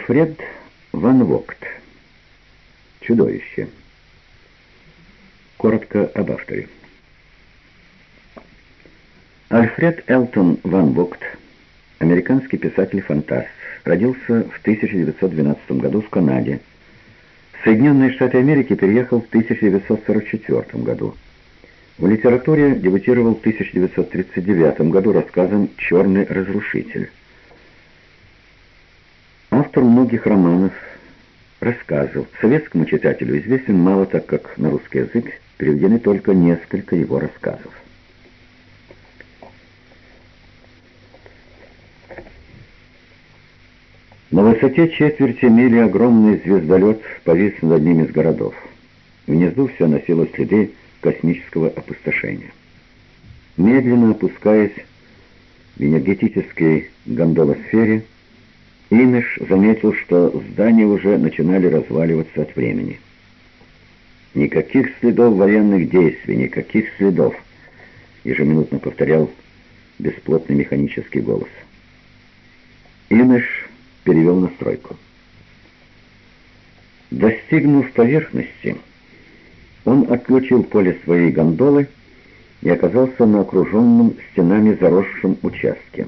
Альфред Ван Вогт. Чудовище. Коротко об авторе. Альфред Элтон Ван Вогт, американский писатель-фантаст, родился в 1912 году в Канаде. В Соединенные Штаты Америки переехал в 1944 году. В литературе дебютировал в 1939 году рассказом «Черный разрушитель». Автор многих романов, рассказов. Советскому читателю известен мало, так как на русский язык переведены только несколько его рассказов. На высоте четверти мили огромный звездолет повис над одним из городов. Внизу все носило следы космического опустошения. Медленно опускаясь в энергетической гондолосфере, Иныш заметил, что здания уже начинали разваливаться от времени. «Никаких следов военных действий, никаких следов», — ежеминутно повторял бесплотный механический голос. Иныш перевел настройку. Достигнув поверхности, он отключил поле своей гондолы и оказался на окруженном стенами заросшем участке.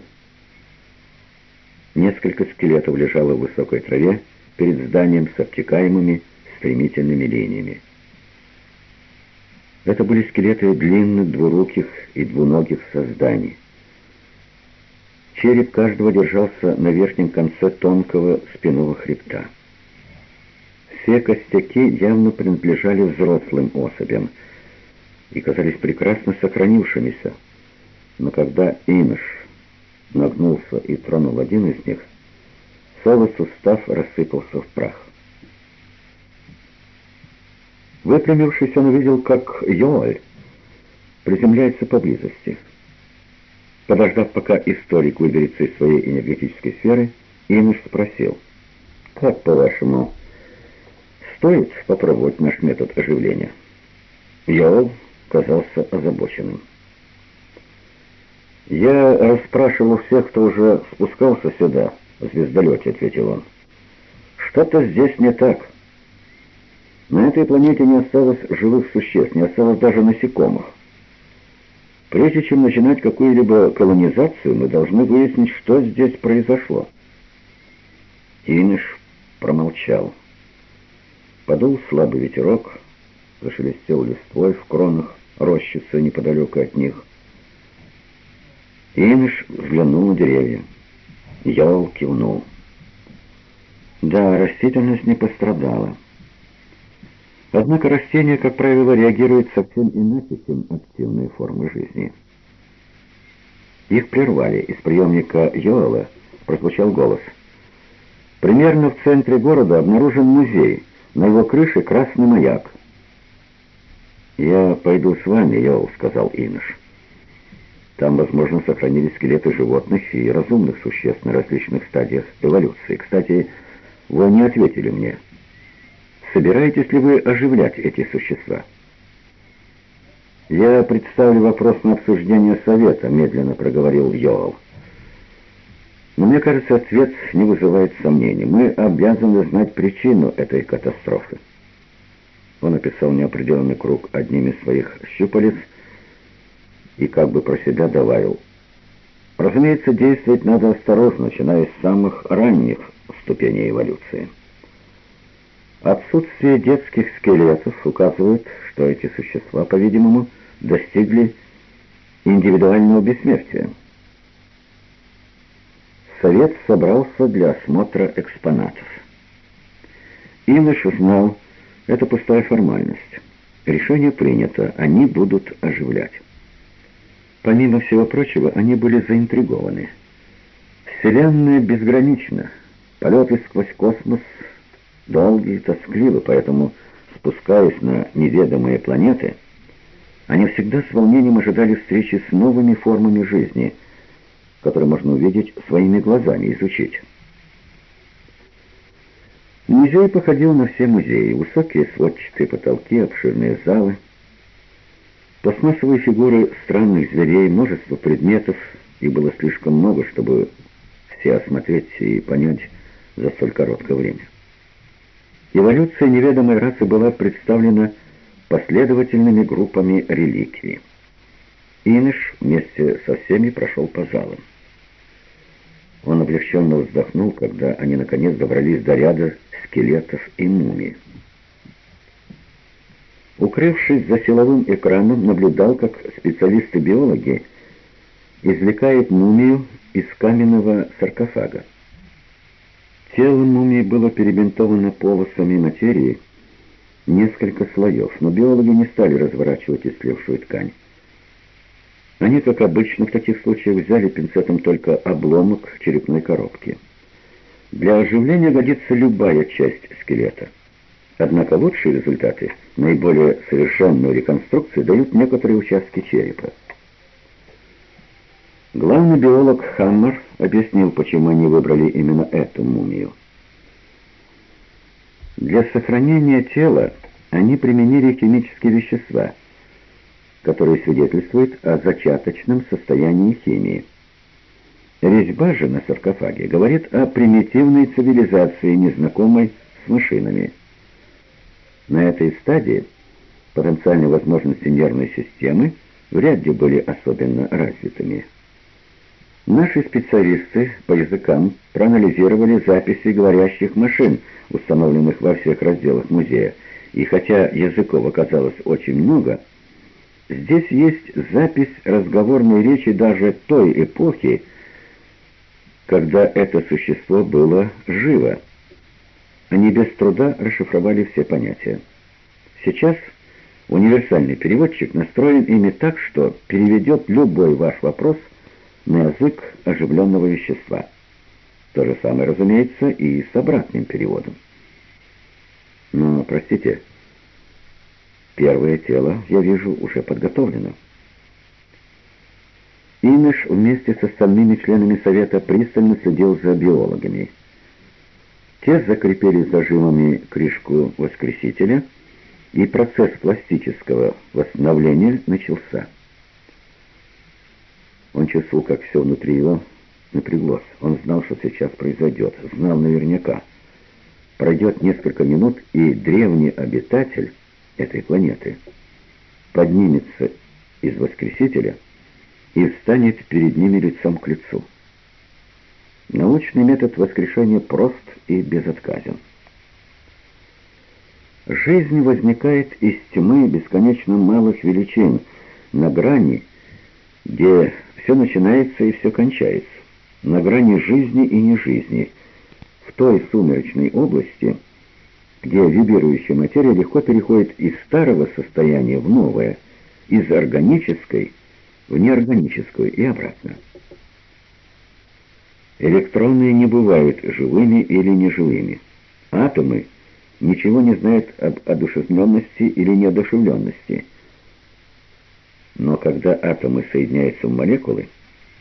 Несколько скелетов лежало в высокой траве перед зданием с обтекаемыми стремительными линиями. Это были скелеты длинных, двуруких и двуногих созданий. Череп каждого держался на верхнем конце тонкого спинного хребта. Все костяки явно принадлежали взрослым особям и казались прекрасно сохранившимися, но когда Иныш нагнулся и тронул один из них, целый сустав рассыпался в прах. Выпрямившись, он увидел, как Йоаль приземляется поблизости. Подождав, пока историк выберется из своей энергетической сферы, Инуш спросил, «Как, по-вашему, стоит попробовать наш метод оживления?» Йоаль казался озабоченным. «Я расспрашивал всех, кто уже спускался сюда, в звездолете», — ответил он. «Что-то здесь не так. На этой планете не осталось живых существ, не осталось даже насекомых. Прежде чем начинать какую-либо колонизацию, мы должны выяснить, что здесь произошло». Иныш промолчал. Подул слабый ветерок, зашелестел листвой в кронах рощицы неподалеку от них — Имиш взглянул на деревья. Йол кивнул. Да, растительность не пострадала. Однако растения, как правило, реагируют совсем иначе, чем активные формы жизни. Их прервали. Из приемника Йоэла прозвучал голос. Примерно в центре города обнаружен музей. На его крыше красный маяк. «Я пойду с вами, Йоэл», — сказал Иныш. Там, возможно, сохранились скелеты животных и разумных существ на различных стадиях эволюции. Кстати, вы не ответили мне. Собираетесь ли вы оживлять эти существа? «Я представлю вопрос на обсуждение совета», — медленно проговорил Йоал. «Но мне кажется, ответ не вызывает сомнений. Мы обязаны знать причину этой катастрофы». Он описал неопределенный круг одним из своих щупалец — и как бы про себя добавил. Разумеется, действовать надо осторожно, начиная с самых ранних ступеней эволюции. Отсутствие детских скелетов указывает, что эти существа, по-видимому, достигли индивидуального бессмертия. Совет собрался для осмотра экспонатов. Иныш узнал, это пустая формальность. Решение принято, они будут оживлять. Помимо всего прочего, они были заинтригованы. Вселенная безгранична. Полеты сквозь космос долгие и тоскливы, поэтому, спускаясь на неведомые планеты, они всегда с волнением ожидали встречи с новыми формами жизни, которые можно увидеть своими глазами, изучить. Музей походил на все музеи. Высокие сводчатые потолки, обширные залы — Пластмассовые фигуры странных зверей, множество предметов, их было слишком много, чтобы все осмотреть и понять, за столь короткое время. Эволюция неведомой расы была представлена последовательными группами реликвий. Иныш вместе со всеми прошел по залам. Он облегченно вздохнул, когда они наконец добрались до ряда скелетов и мумий. Укрывшись за силовым экраном, наблюдал, как специалисты-биологи извлекают мумию из каменного саркофага. Тело мумии было перебинтовано полосами материи, несколько слоев, но биологи не стали разворачивать истлевшую ткань. Они, как обычно в таких случаях, взяли пинцетом только обломок черепной коробки. Для оживления годится любая часть скелета. Однако лучшие результаты, наиболее совершенную реконструкцию, дают некоторые участки черепа. Главный биолог Хаммер объяснил, почему они выбрали именно эту мумию. Для сохранения тела они применили химические вещества, которые свидетельствуют о зачаточном состоянии химии. Резьба же на саркофаге говорит о примитивной цивилизации, незнакомой с машинами. На этой стадии потенциальные возможности нервной системы вряд ли были особенно развитыми. Наши специалисты по языкам проанализировали записи говорящих машин, установленных во всех разделах музея, и хотя языков оказалось очень много, здесь есть запись разговорной речи даже той эпохи, когда это существо было живо. Они без труда расшифровали все понятия. Сейчас универсальный переводчик настроен ими так, что переведет любой ваш вопрос на язык оживленного вещества. То же самое, разумеется, и с обратным переводом. Но, простите, первое тело, я вижу, уже подготовлено. Имиш вместе с остальными членами Совета пристально следил за биологами. Те закрепили зажимами крышку воскресителя, и процесс пластического восстановления начался. Он чувствовал, как все внутри его напряглось. Он знал, что сейчас произойдет, знал наверняка. Пройдет несколько минут, и древний обитатель этой планеты поднимется из воскресителя и встанет перед ними лицом к лицу. Научный метод воскрешения прост и безотказен. Жизнь возникает из тьмы бесконечно малых величин, на грани, где все начинается и все кончается, на грани жизни и нежизни, в той сумеречной области, где вибрирующая материя легко переходит из старого состояния в новое, из органической в неорганическую и обратно. Электроны не бывают живыми или неживыми. Атомы ничего не знают об одушевленности или неодушевленности. Но когда атомы соединяются в молекулы,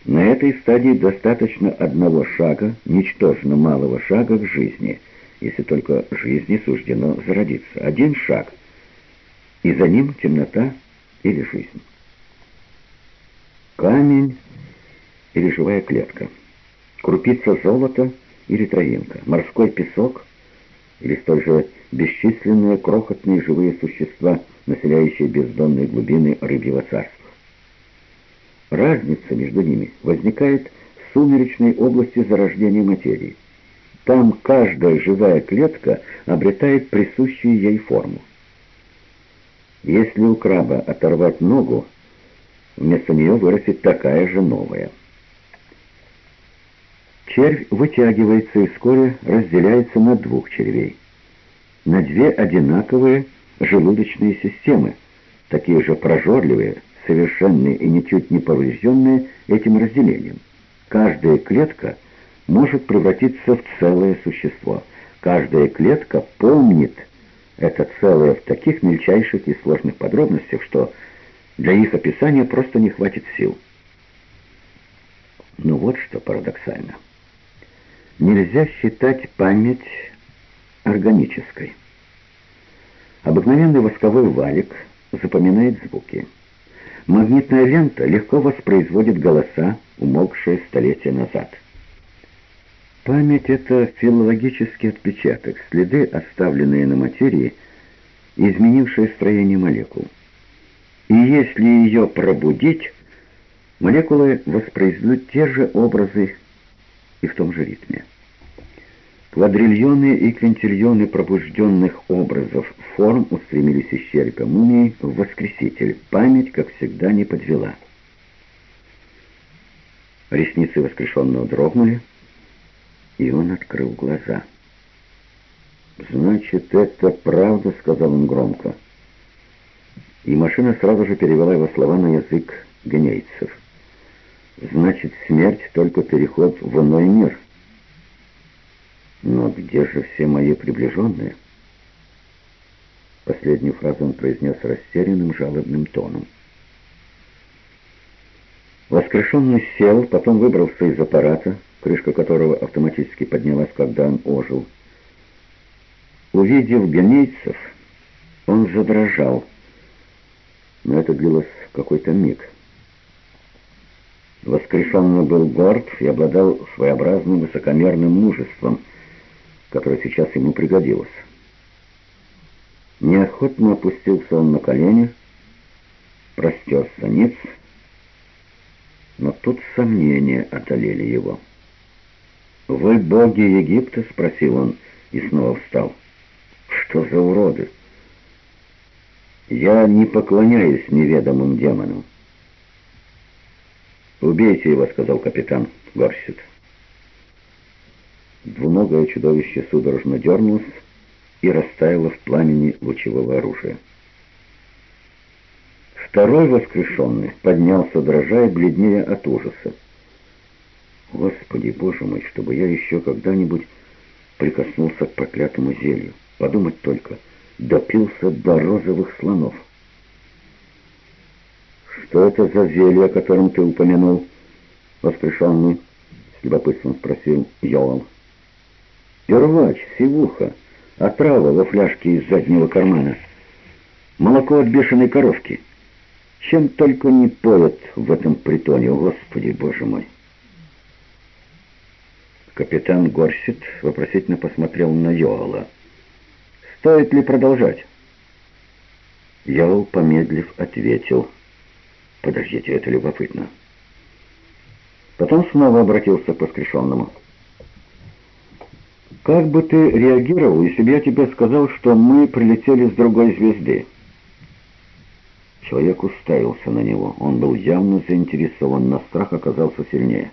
на этой стадии достаточно одного шага, ничтожно малого шага к жизни, если только жизни суждено зародиться. Один шаг, и за ним темнота или жизнь. Камень или живая клетка крупица золота или травинка, морской песок или столь же бесчисленные крохотные живые существа, населяющие бездонные глубины рыбьего царства. Разница между ними возникает в сумеречной области зарождения материи. Там каждая живая клетка обретает присущую ей форму. Если у краба оторвать ногу, вместо нее вырастет такая же новая – Червь вытягивается и вскоре разделяется на двух червей. На две одинаковые желудочные системы, такие же прожорливые, совершенные и ничуть не поврежденные этим разделением. Каждая клетка может превратиться в целое существо. Каждая клетка помнит это целое в таких мельчайших и сложных подробностях, что для их описания просто не хватит сил. Ну вот что парадоксально нельзя считать память органической. Обыкновенный восковой валик запоминает звуки. Магнитная лента легко воспроизводит голоса, умолкшие столетия назад. Память — это филологический отпечаток, следы, оставленные на материи, изменившие строение молекул. И если ее пробудить, молекулы воспроизведут те же образы и в том же ритме. Квадриллионы и квинтильоны пробужденных образов форм устремились из черепа мумии в воскреситель. Память, как всегда, не подвела. Ресницы воскрешенного дрогнули, и он открыл глаза. «Значит, это правда», — сказал он громко. И машина сразу же перевела его слова на язык генейцев. «Значит, смерть — только переход в иной мир». Но где же все мои приближенные? Последнюю фразу он произнес растерянным жалобным тоном. Воскрешенный сел, потом выбрался из аппарата, крышка которого автоматически поднялась, когда он ожил. Увидев генейцев, он задрожал, но это длилось какой-то миг. Воскрешенный был горд и обладал своеобразным высокомерным мужеством — которое сейчас ему пригодилось. Неохотно опустился он на колени, простерся ниц, но тут сомнения одолели его. «Вы боги Египта?» — спросил он и снова встал. «Что за уроды?» «Я не поклоняюсь неведомым демонам». «Убейте его», — сказал капитан Горсит. Двуногое чудовище судорожно дернулось и растаяло в пламени лучевого оружия. Второй воскрешенный поднялся, дрожа и бледнее от ужаса. Господи, Боже мой, чтобы я еще когда-нибудь прикоснулся к проклятому зелью. Подумать только, допился до розовых слонов. «Что это за зелье, о котором ты упомянул?» Воскрешенный с любопытством спросил Йоал. Первач, сивуха, отрава во фляжке из заднего кармана, молоко от бешеной коровки. Чем только не поят в этом притоне, Господи, Боже мой! Капитан Горсит вопросительно посмотрел на Йоала. «Стоит ли продолжать?» Йоал, помедлив, ответил. «Подождите, это любопытно». Потом снова обратился к воскрешенному. Как бы ты реагировал, если бы я тебе сказал, что мы прилетели с другой звезды? Человек уставился на него. Он был явно заинтересован, но страх оказался сильнее.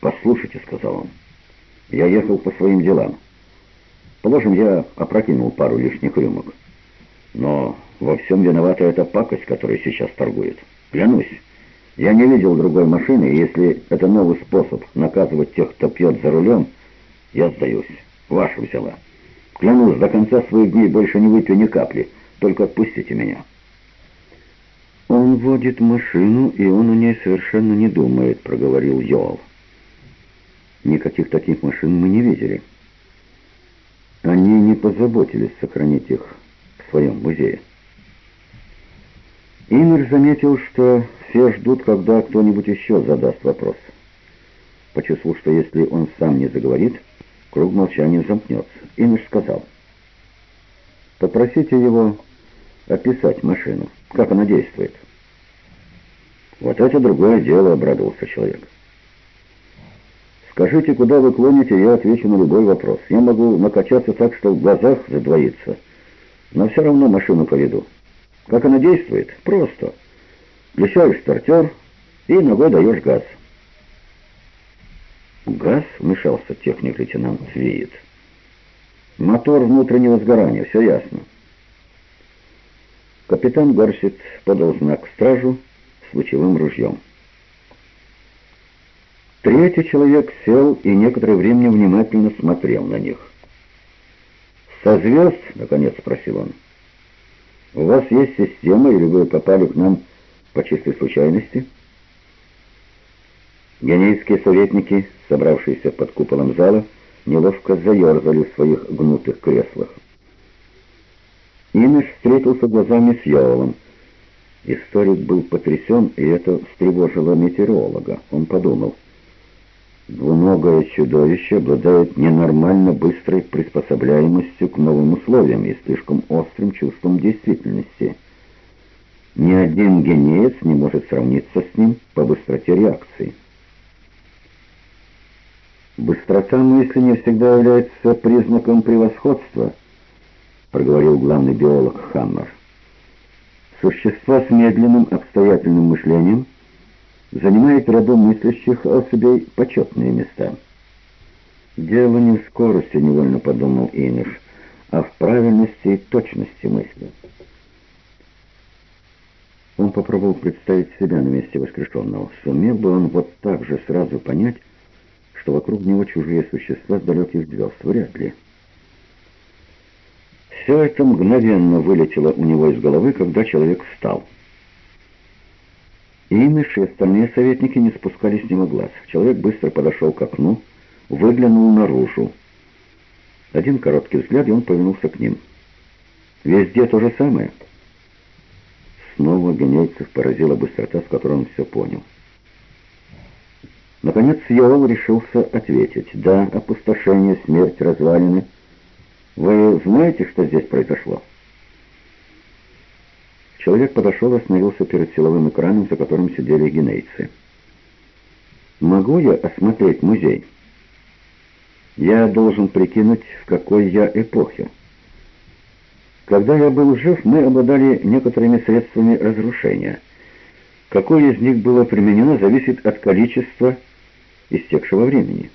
«Послушайте», — сказал он, — «я ехал по своим делам. Положим, я опрокинул пару лишних рюмок. Но во всем виновата эта пакость, которая сейчас торгует. Клянусь, я не видел другой машины, и если это новый способ наказывать тех, кто пьет за рулем, я сдаюсь. Ваша взяла. Клянусь, до конца своих дней больше не выпью ни капли. Только отпустите меня. Он водит машину, и он о ней совершенно не думает, проговорил Йоал. Никаких таких машин мы не видели. Они не позаботились сохранить их в своем музее. Иннер заметил, что все ждут, когда кто-нибудь еще задаст вопрос. Почувствовал, что если он сам не заговорит, Круг молчания замкнется. Инуш сказал, «Попросите его описать машину, как она действует». «Вот это другое дело», — обрадовался человек. «Скажите, куда вы клоните, я отвечу на любой вопрос. Я могу накачаться так, что в глазах задвоится, но все равно машину поведу. Как она действует? Просто. Включаешь стартер и ногой даешь газ». «Газ?» — вмешался техник-лейтенант Свиет. «Мотор внутреннего сгорания, все ясно». Капитан Горсит подал знак стражу с лучевым ружьем. Третий человек сел и некоторое время внимательно смотрел на них. «Со звезд?» — наконец спросил он. «У вас есть система, или вы попали к нам по чистой случайности?» Генейские советники, собравшиеся под куполом зала, неловко заерзали в своих гнутых креслах. Имиш встретился глазами с Йоалом. Историк был потрясен, и это встревожило метеоролога. Он подумал, Двуногое чудовище обладает ненормально быстрой приспособляемостью к новым условиям и слишком острым чувством действительности. Ни один генеец не может сравниться с ним по быстроте реакции. «Быстрота мысли не всегда является признаком превосходства», — проговорил главный биолог Хаммер. «Существа с медленным обстоятельным мышлением — занимает в ряду мыслящих особей почетные места. «Дело не в скорости», — невольно подумал Иныш, «а в правильности и точности мысли». Он попробовал представить себя на месте воскрешенного. Сумел бы он вот так же сразу понять, что вокруг него чужие существа с далеких звезд? Вряд ли. Все это мгновенно вылетело у него из головы, когда человек встал. Имиш и остальные советники не спускали с него глаз. Человек быстро подошел к окну, выглянул наружу. Один короткий взгляд, и он повернулся к ним. «Везде то же самое». Снова Генейцев поразила быстрота, с которой он все понял. Наконец Йоэл решился ответить. «Да, опустошение, смерть, развалины. Вы знаете, что здесь произошло?» Человек подошел и остановился перед силовым экраном, за которым сидели генейцы. «Могу я осмотреть музей?» «Я должен прикинуть, в какой я эпохе. Когда я был жив, мы обладали некоторыми средствами разрушения. Какое из них было применено, зависит от количества истекшего времени».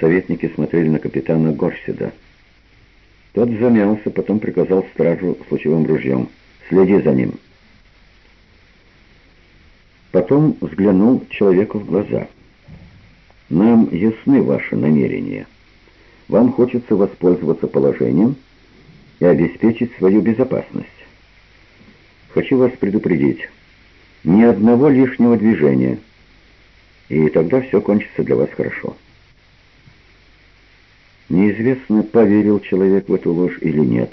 Советники смотрели на капитана Горседа. Тот замялся, потом приказал стражу с лучевым ружьем. «Следи за ним». Потом взглянул человеку в глаза. «Нам ясны ваши намерения. Вам хочется воспользоваться положением и обеспечить свою безопасность. Хочу вас предупредить. Ни одного лишнего движения, и тогда все кончится для вас хорошо». Неизвестно, поверил человек в эту ложь или нет.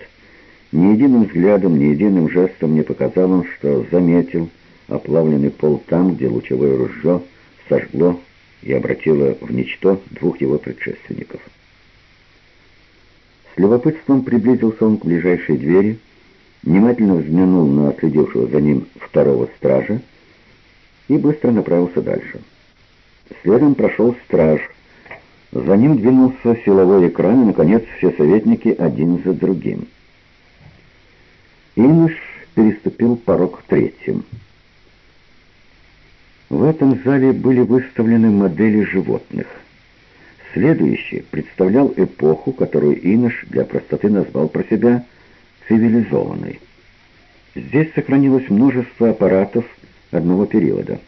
Ни единым взглядом, ни единым жестом не показал он, что заметил оплавленный пол там, где лучевое ружье сожгло и обратило в ничто двух его предшественников. С любопытством приблизился он к ближайшей двери, внимательно взглянул на следившего за ним второго стража и быстро направился дальше. Следом прошел страж, за ним двинулся силовой экран, и, наконец, все советники один за другим. Иныш переступил порог третьим. В этом зале были выставлены модели животных. Следующий представлял эпоху, которую Иныш для простоты назвал про себя цивилизованной. Здесь сохранилось множество аппаратов одного периода.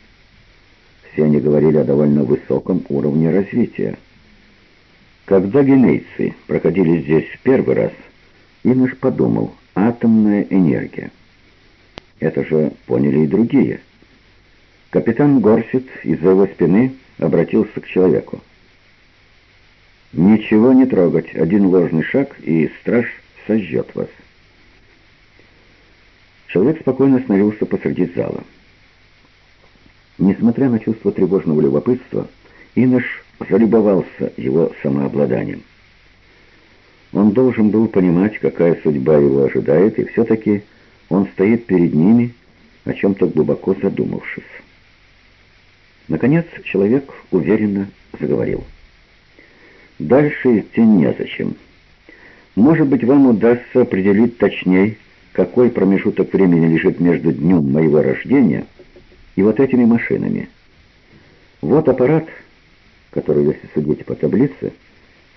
Все они говорили о довольно высоком уровне развития. Когда генейцы проходили здесь в первый раз, Иныш подумал, атомная энергия. Это же поняли и другие. Капитан Горсит из-за его спины обратился к человеку. «Ничего не трогать, один ложный шаг, и страж сожжет вас». Человек спокойно остановился посреди зала. Несмотря на чувство тревожного любопытства, Иныш залюбовался его самообладанием. Он должен был понимать, какая судьба его ожидает, и все-таки он стоит перед ними, о чем-то глубоко задумавшись. Наконец человек уверенно заговорил. «Дальше идти незачем. Может быть, вам удастся определить точнее, какой промежуток времени лежит между днем моего рождения и вот этими машинами. Вот аппарат, который, если судить по таблице,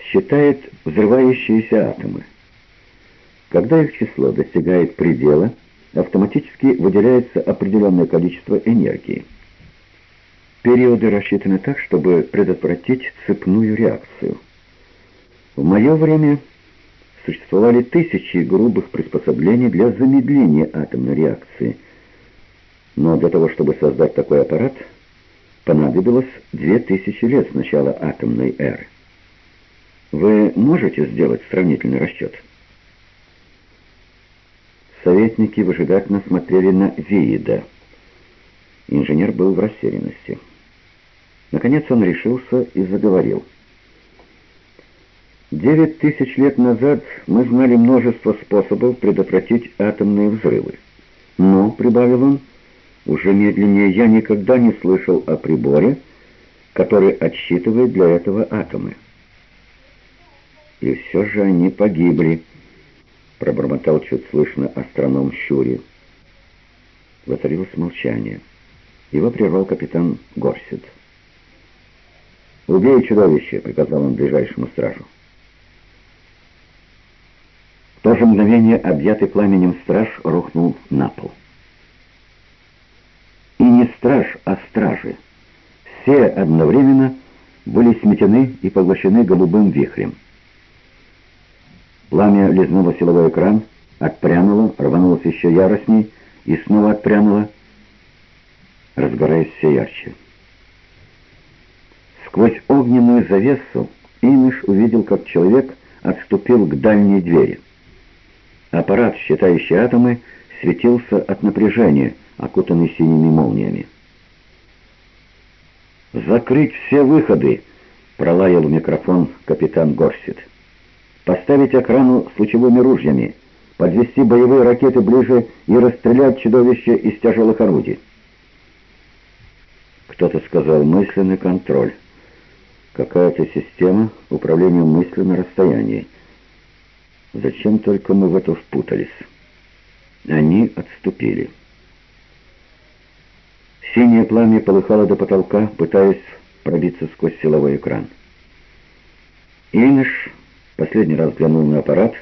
считает взрывающиеся атомы. Когда их число достигает предела, автоматически выделяется определенное количество энергии. Периоды рассчитаны так, чтобы предотвратить цепную реакцию. В мое время существовали тысячи грубых приспособлений для замедления атомной реакции. Но для того, чтобы создать такой аппарат, понадобилось две тысячи лет с начала атомной эры. Вы можете сделать сравнительный расчет? Советники выжидательно смотрели на Виида. Инженер был в растерянности. Наконец он решился и заговорил. Девять тысяч лет назад мы знали множество способов предотвратить атомные взрывы. Но, — прибавил он, — уже медленнее я никогда не слышал о приборе, который отсчитывает для этого атомы. И все же они погибли, — пробормотал чуть слышно астроном Щури. Воцарилось молчание. Его прервал капитан Горсет. «Убей чудовище!» — приказал он ближайшему стражу. В то же мгновение объятый пламенем страж рухнул на пол. Страж, а стражи. Все одновременно были сметены и поглощены голубым вихрем. Пламя лизнуло силовой экран, отпрянуло, рванулось еще яростней и снова отпрянуло, разгораясь все ярче. Сквозь огненную завесу Имиш увидел, как человек отступил к дальней двери. Аппарат, считающий атомы, светился от напряжения, окутанный синими молниями. «Закрыть все выходы!» — пролаял в микрофон капитан Горсит. «Поставить охрану с лучевыми ружьями, подвести боевые ракеты ближе и расстрелять чудовище из тяжелых орудий». Кто-то сказал «мысленный контроль» какая-то система управления мыслью на расстоянии. Зачем только мы в это впутались? Они отступили. Синее пламя полыхало до потолка, пытаясь пробиться сквозь силовой экран. Иныш последний раз глянул на аппарат.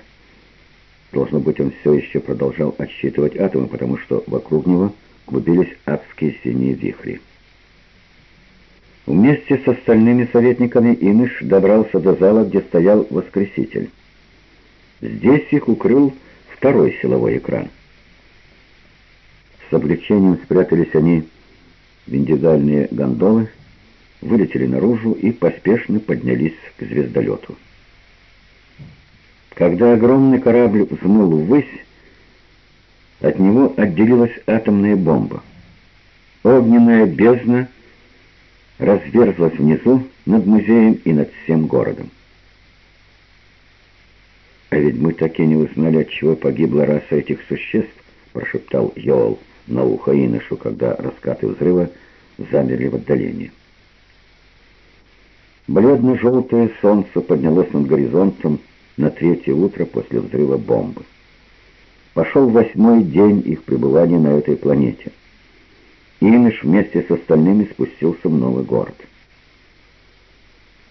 Должно быть, он все еще продолжал отсчитывать атомы, потому что вокруг него клубились адские синие вихри. Вместе с остальными советниками Иныш добрался до зала, где стоял Воскреситель. Здесь их укрыл второй силовой экран. С облегчением спрятались они в индивидуальные гондолы, вылетели наружу и поспешно поднялись к звездолету. Когда огромный корабль взмыл ввысь, от него отделилась атомная бомба. Огненная бездна — разверзлась внизу над музеем и над всем городом. «А ведь мы так и не узнали, от чего погибла раса этих существ», прошептал Йол на ухо Иношу, когда раскаты взрыва замерли в отдалении. Бледно-желтое солнце поднялось над горизонтом на третье утро после взрыва бомбы. Пошел восьмой день их пребывания на этой планете — Имиш вместе с остальными спустился в новый город.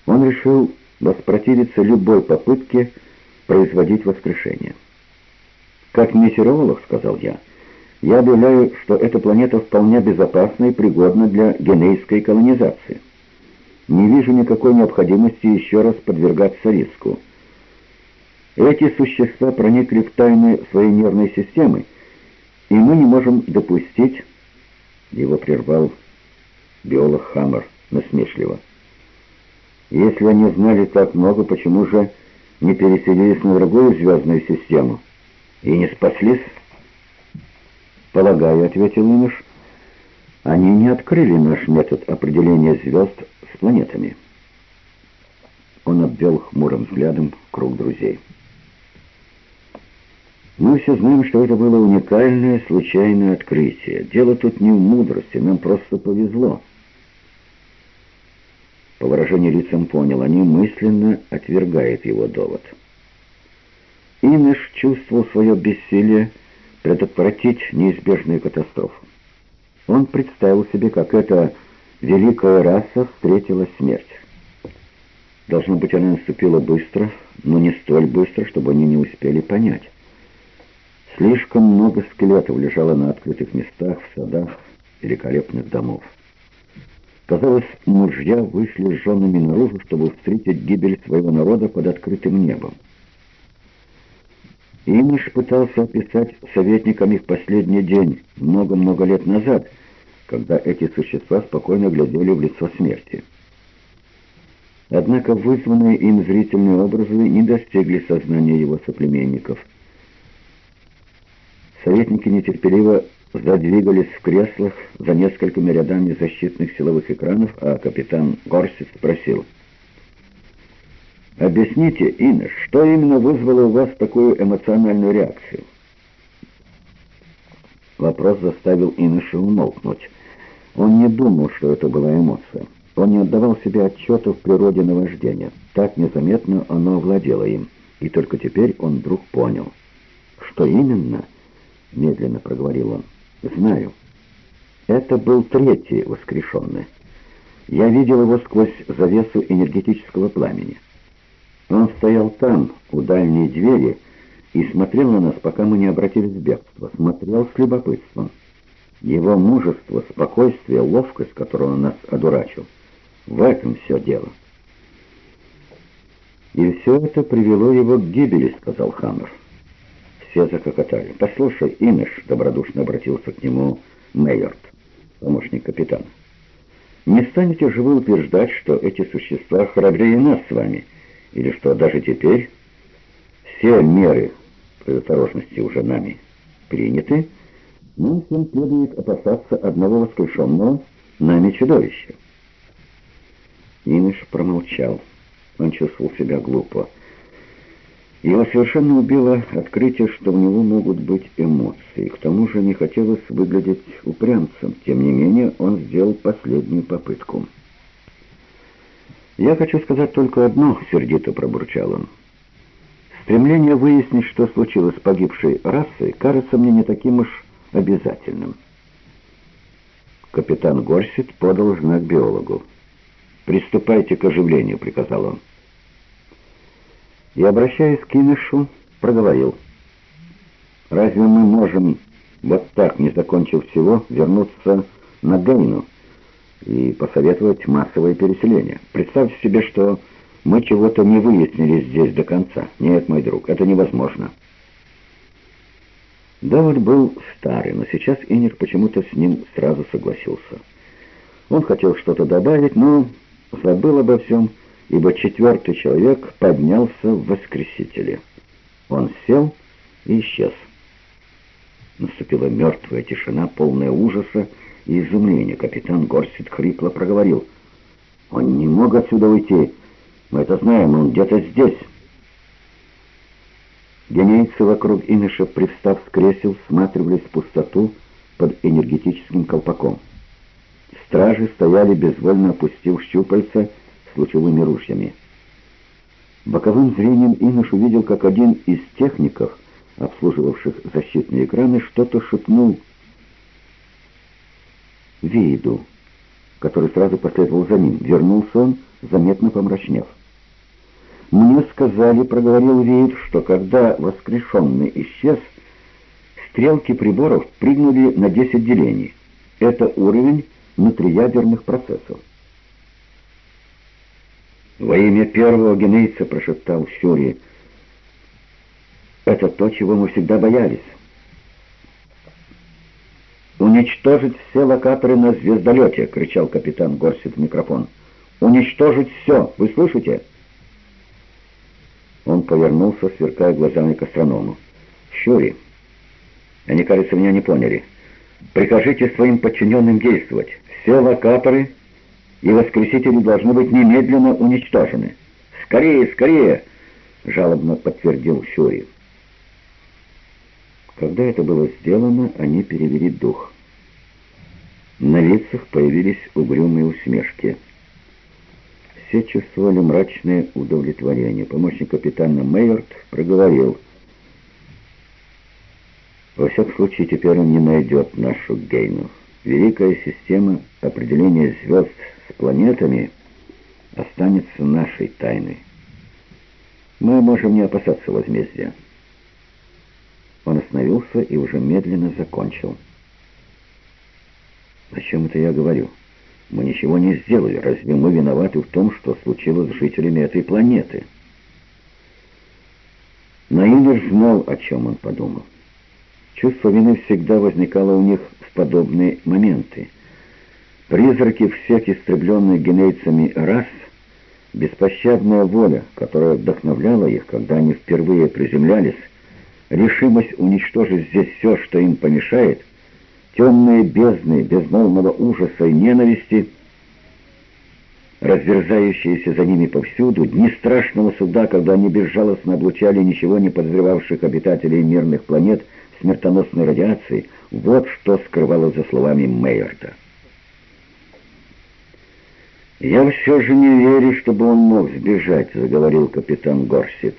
Он решил воспротивиться любой попытке производить воскрешение. «Как метеоролог, — сказал я, — я объявляю, что эта планета вполне безопасна и пригодна для генейской колонизации. Не вижу никакой необходимости еще раз подвергаться риску. Эти существа проникли в тайны своей нервной системы, и мы не можем допустить, его прервал биолог Хаммер насмешливо. Если они знали так много, почему же не переселились на другую звездную систему и не спаслись? Полагаю, ответил Имиш, они не открыли наш метод определения звезд с планетами. Он обвел хмурым взглядом круг друзей. Мы все знаем, что это было уникальное, случайное открытие. Дело тут не в мудрости, нам просто повезло. По выражению лиц он понял, они мысленно отвергают его довод. Иныш чувствовал свое бессилие предотвратить неизбежную катастрофу. Он представил себе, как эта великая раса встретила смерть. Должно быть, она наступила быстро, но не столь быстро, чтобы они не успели понять. Слишком много скелетов лежало на открытых местах, в садах великолепных домов. Казалось, мужья вышли с женами наружу, чтобы встретить гибель своего народа под открытым небом. Имиш пытался описать советникам их последний день, много-много лет назад, когда эти существа спокойно глядели в лицо смерти. Однако вызванные им зрительные образы не достигли сознания его соплеменников – Советники нетерпеливо задвигались в креслах за несколькими рядами защитных силовых экранов, а капитан Горсит спросил. «Объясните, Инна, что именно вызвало у вас такую эмоциональную реакцию?» Вопрос заставил Иныша умолкнуть. Он не думал, что это была эмоция. Он не отдавал себе отчета в природе наваждения. Так незаметно оно овладело им. И только теперь он вдруг понял. «Что именно?» — медленно проговорил он. «Знаю. Это был третий воскрешенный. Я видел его сквозь завесу энергетического пламени. Он стоял там, у дальней двери, и смотрел на нас, пока мы не обратились в бегство. Смотрел с любопытством. Его мужество, спокойствие, ловкость, которую он нас одурачил, в этом все дело. «И все это привело его к гибели», — сказал Хаммер. Все закокотали. «Послушай, Иныш», — добродушно обратился к нему Мейерт, помощник капитана. «Не станете же вы утверждать, что эти существа храбрее нас с вами, или что даже теперь все меры предосторожности уже нами приняты, нам всем следует опасаться одного воскрешенного нами чудовища. Ниныш промолчал. Он чувствовал себя глупо. Его совершенно убило открытие, что у него могут быть эмоции. К тому же не хотелось выглядеть упрямцем. Тем не менее, он сделал последнюю попытку. «Я хочу сказать только одно», — сердито пробурчал он. Стремление выяснить, что случилось с погибшей расой, кажется мне не таким уж обязательным. Капитан Горсит подал знак биологу. «Приступайте к оживлению», — приказал он. И, обращаясь к Кинешу, проговорил. «Разве мы можем, вот так, не закончив всего, вернуться на Гейну и посоветовать массовое переселение? Представьте себе, что мы чего-то не выяснили здесь до конца. Нет, мой друг, это невозможно. Довод был старый, но сейчас Инер почему-то с ним сразу согласился. Он хотел что-то добавить, но забыл обо всем, ибо четвертый человек поднялся в воскресителе. Он сел и исчез. Наступила мертвая тишина, полная ужаса и изумления. Капитан Горсит хрипло проговорил. «Он не мог отсюда уйти!» Мы это знаем, он где-то здесь. Генейцы вокруг Иныша, привстав с кресел, всматривались в пустоту под энергетическим колпаком. Стражи стояли, безвольно опустив щупальца с лучевыми ружьями. Боковым зрением Иныш увидел, как один из техников, обслуживавших защитные экраны, что-то шепнул Вейду, который сразу последовал за ним. Вернулся он, заметно помрачнев. «Мне сказали, — проговорил Вейд, — что когда воскрешенный исчез, стрелки приборов прыгнули на 10 делений. Это уровень внутриядерных процессов. «Во имя первого генейца», — прошептал Щури, — «это то, чего мы всегда боялись». «Уничтожить все локаторы на звездолете!» — кричал капитан Горсит в микрофон. «Уничтожить все! Вы слышите?» Он повернулся, сверкая глазами к астроному. «Щури, они, кажется, меня не поняли. Прикажите своим подчиненным действовать. Все локаторы и воскресители должны быть немедленно уничтожены. Скорее, скорее!» — жалобно подтвердил Щури. Когда это было сделано, они перевели дух. На лицах появились угрюмые усмешки — все чувствовали мрачное удовлетворение. Помощник капитана Мейерт проговорил. Во всяком случае, теперь он не найдет нашу Гейну. Великая система определения звезд с планетами останется нашей тайной. Мы можем не опасаться возмездия. Он остановился и уже медленно закончил. О чем это я говорю? Мы ничего не сделали. Разве мы виноваты в том, что случилось с жителями этой планеты? Наилер знал, о чем он подумал. Чувство вины всегда возникало у них в подобные моменты. Призраки всех истребленных генейцами рас, беспощадная воля, которая вдохновляла их, когда они впервые приземлялись, решимость уничтожить здесь все, что им помешает, темные бездны безмолвного ужаса и ненависти, разверзающиеся за ними повсюду, дни страшного суда, когда они безжалостно облучали ничего не подозревавших обитателей мирных планет смертоносной радиацией, вот что скрывалось за словами Мейерта. «Я все же не верю, чтобы он мог сбежать», — заговорил капитан Горсит.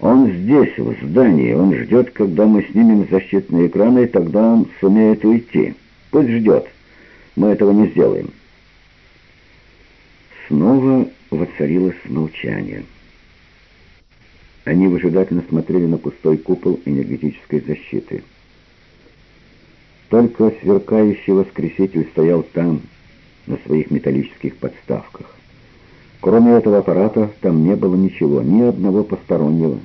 «Он здесь, в здании. Он ждет, когда мы снимем защитные экраны, и тогда он сумеет уйти. Пусть ждет. Мы этого не сделаем». Снова воцарилось молчание. Они выжидательно смотрели на пустой купол энергетической защиты. Только сверкающий воскреситель стоял там, на своих металлических подставках. Кроме этого аппарата там не было ничего, ни одного постороннего,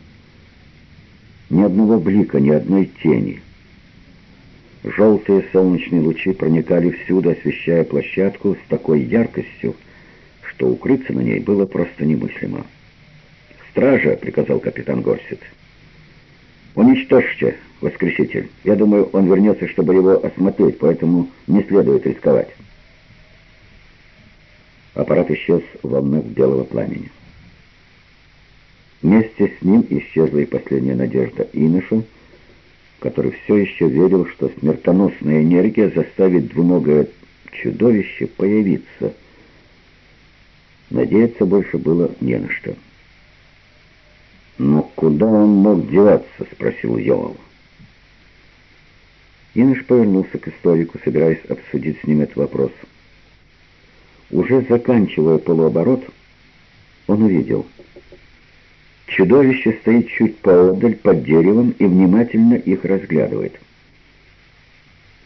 ни одного блика, ни одной тени. Желтые солнечные лучи проникали всюду, освещая площадку с такой яркостью, что укрыться на ней было просто немыслимо. «Стража!» — приказал капитан Горсит. «Уничтожьте, воскреситель. Я думаю, он вернется, чтобы его осмотреть, поэтому не следует рисковать». Аппарат исчез в волнах белого пламени. Вместе с ним исчезла и последняя надежда Иноша, который все еще верил, что смертоносная энергия заставит двуногое чудовище появиться. Надеяться больше было не на что. «Но куда он мог деваться?» — спросил Йоал. Инош повернулся к историку, собираясь обсудить с ним этот вопрос. Уже заканчивая полуоборот, он увидел. Чудовище стоит чуть поодаль под деревом и внимательно их разглядывает.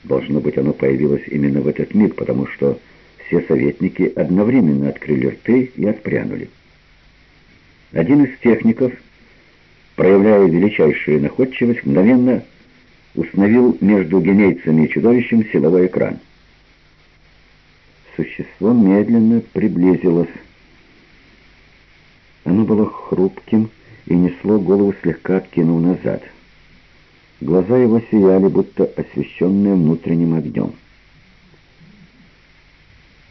Должно быть, оно появилось именно в этот миг, потому что все советники одновременно открыли рты и отпрянули. Один из техников, проявляя величайшую находчивость, мгновенно установил между генейцами и чудовищем силовой экран. Существо медленно приблизилось. Оно было хрупким и несло голову слегка откинув назад. Глаза его сияли, будто освещенные внутренним огнем.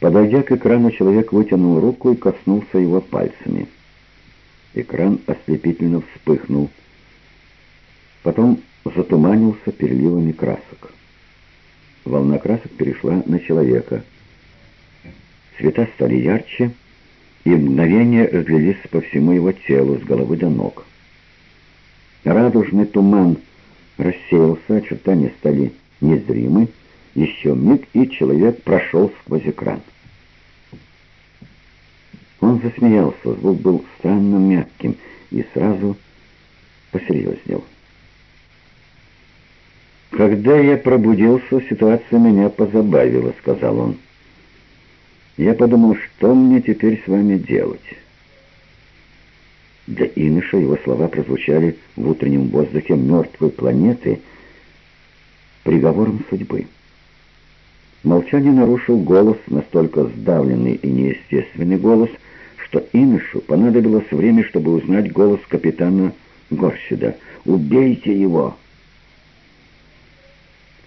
Подойдя к экрану, человек вытянул руку и коснулся его пальцами. Экран ослепительно вспыхнул. Потом затуманился переливами красок. Волна красок перешла на человека — Цвета стали ярче, и мгновение разлились по всему его телу, с головы до ног. Радужный туман рассеялся, очертания стали незримы, еще миг, и человек прошел сквозь экран. Он засмеялся, звук был странно мягким и сразу посерьезнел. «Когда я пробудился, ситуация меня позабавила», — сказал он. Я подумал, что мне теперь с вами делать? Для Иныша его слова прозвучали в утреннем воздухе мертвой планеты приговором судьбы. Молчание нарушил голос, настолько сдавленный и неестественный голос, что Инышу понадобилось время, чтобы узнать голос капитана Горсида. «Убейте его!»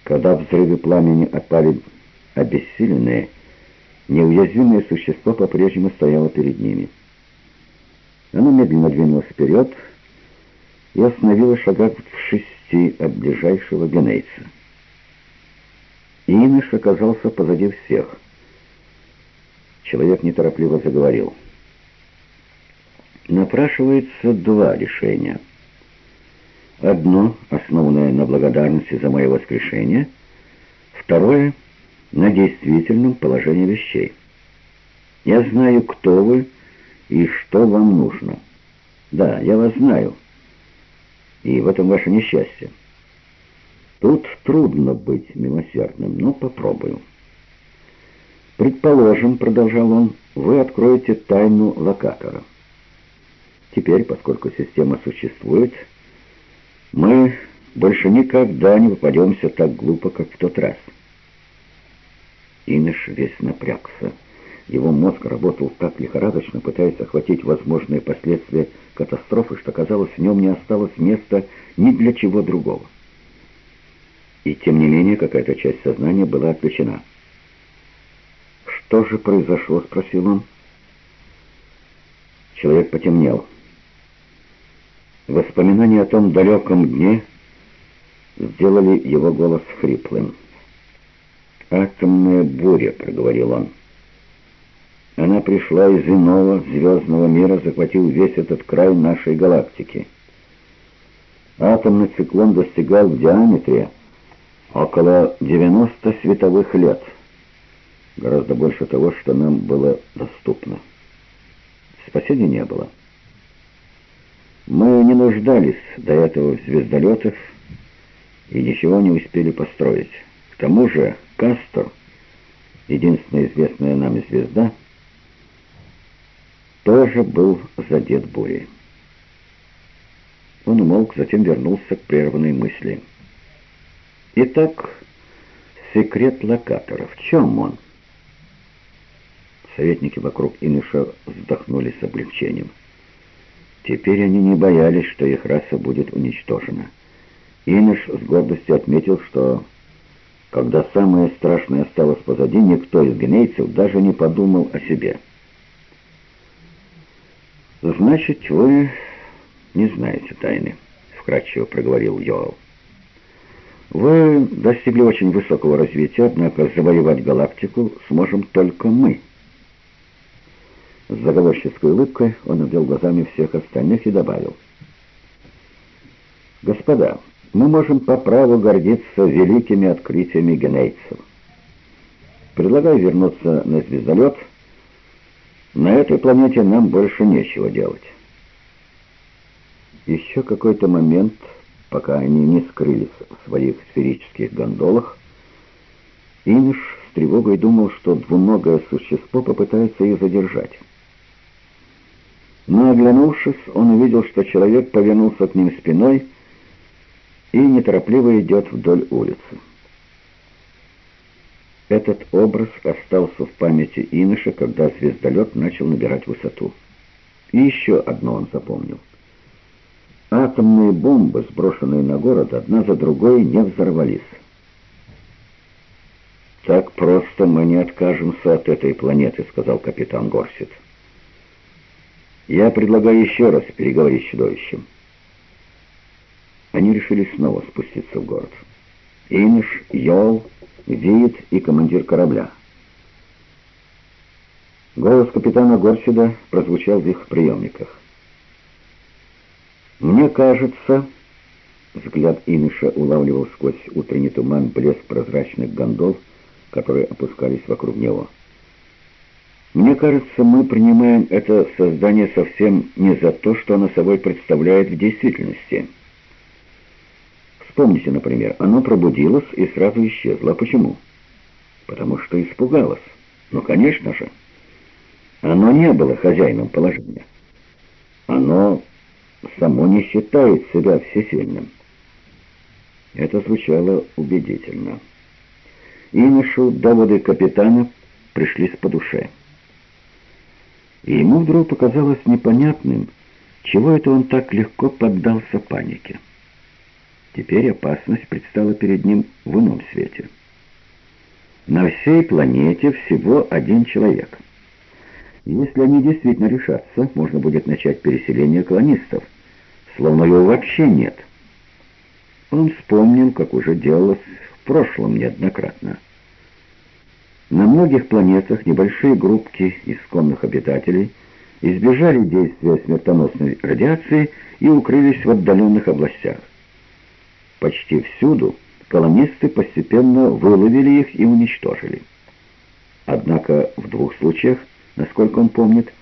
Когда взрывы пламени опали обессиленные, Неуязвимое существо по-прежнему стояло перед ними. Оно медленно двинулось вперед и остановилось шагах в шести от ближайшего генейца. Иныш оказался позади всех. Человек неторопливо заговорил. Напрашивается два решения. Одно, основанное на благодарности за мое воскрешение. Второе — на действительном положении вещей. Я знаю, кто вы и что вам нужно. Да, я вас знаю. И в этом ваше несчастье. Тут трудно быть милосердным, но попробую. Предположим, продолжал он, вы откроете тайну локатора. Теперь, поскольку система существует, мы больше никогда не попадемся так глупо, как в тот раз. Иныш весь напрягся. Его мозг работал так лихорадочно, пытаясь охватить возможные последствия катастрофы, что, казалось, в нем не осталось места ни для чего другого. и тем не менее какая-то часть сознания была отключена. «Что же произошло?» — спросил он. Человек потемнел. Воспоминания о том далеком дне сделали его голос хриплым. «Атомная буря», — проговорил он. Она пришла из иного звездного мира, захватил весь этот край нашей галактики. Атомный циклон достигал в диаметре около 90 световых лет. Гораздо больше того, что нам было доступно. Спасения не было. Мы не нуждались до этого в звездолетах и ничего не успели построить. К тому же Кастор, единственная известная нам звезда, тоже был задет бурей. Он умолк, затем вернулся к прерванной мысли. Итак, секрет локатора. В чем он? Советники вокруг Иныша вздохнули с облегчением. Теперь они не боялись, что их раса будет уничтожена. Иныш с гордостью отметил, что когда самое страшное осталось позади, никто из генейцев даже не подумал о себе. «Значит, вы не знаете тайны», — вкратчиво проговорил Йоал. «Вы достигли очень высокого развития, однако завоевать галактику сможем только мы». С заговорческой улыбкой он обвел глазами всех остальных и добавил. «Господа, мы можем по праву гордиться великими открытиями генейцев. Предлагаю вернуться на звездолет. На этой планете нам больше нечего делать». Еще какой-то момент, пока они не скрылись в своих сферических гондолах, Иниш с тревогой думал, что двуногое существо попытается их задержать. Но, оглянувшись, он увидел, что человек повернулся к ним спиной и неторопливо идет вдоль улицы. Этот образ остался в памяти Иныша, когда звездолет начал набирать высоту. И еще одно он запомнил. Атомные бомбы, сброшенные на город, одна за другой не взорвались. «Так просто мы не откажемся от этой планеты», — сказал капитан Горсит. «Я предлагаю еще раз переговорить с чудовищем». Они решили снова спуститься в город. Иниш, Йол, Вид и командир корабля. Голос капитана Горсида прозвучал в их приемниках. Мне кажется, взгляд Иныша улавливал сквозь утренний туман блеск прозрачных гондол, которые опускались вокруг него. Мне кажется, мы принимаем это создание совсем не за то, что оно собой представляет в действительности. Вспомните, например, оно пробудилось и сразу исчезло. А почему? Потому что испугалось. Ну, конечно же. Оно не было хозяином положения. Оно само не считает себя всесильным. Это звучало убедительно. Инишу доводы капитана пришлись по душе. И ему вдруг показалось непонятным, чего это он так легко поддался панике. Теперь опасность предстала перед ним в ином свете. На всей планете всего один человек — если они действительно решатся, можно будет начать переселение колонистов, словно его вообще нет. Он вспомнил, как уже делалось в прошлом неоднократно. На многих планетах небольшие группки исконных обитателей избежали действия смертоносной радиации и укрылись в отдаленных областях. Почти всюду колонисты постепенно выловили их и уничтожили. Однако в двух случаях Насколько он помнит,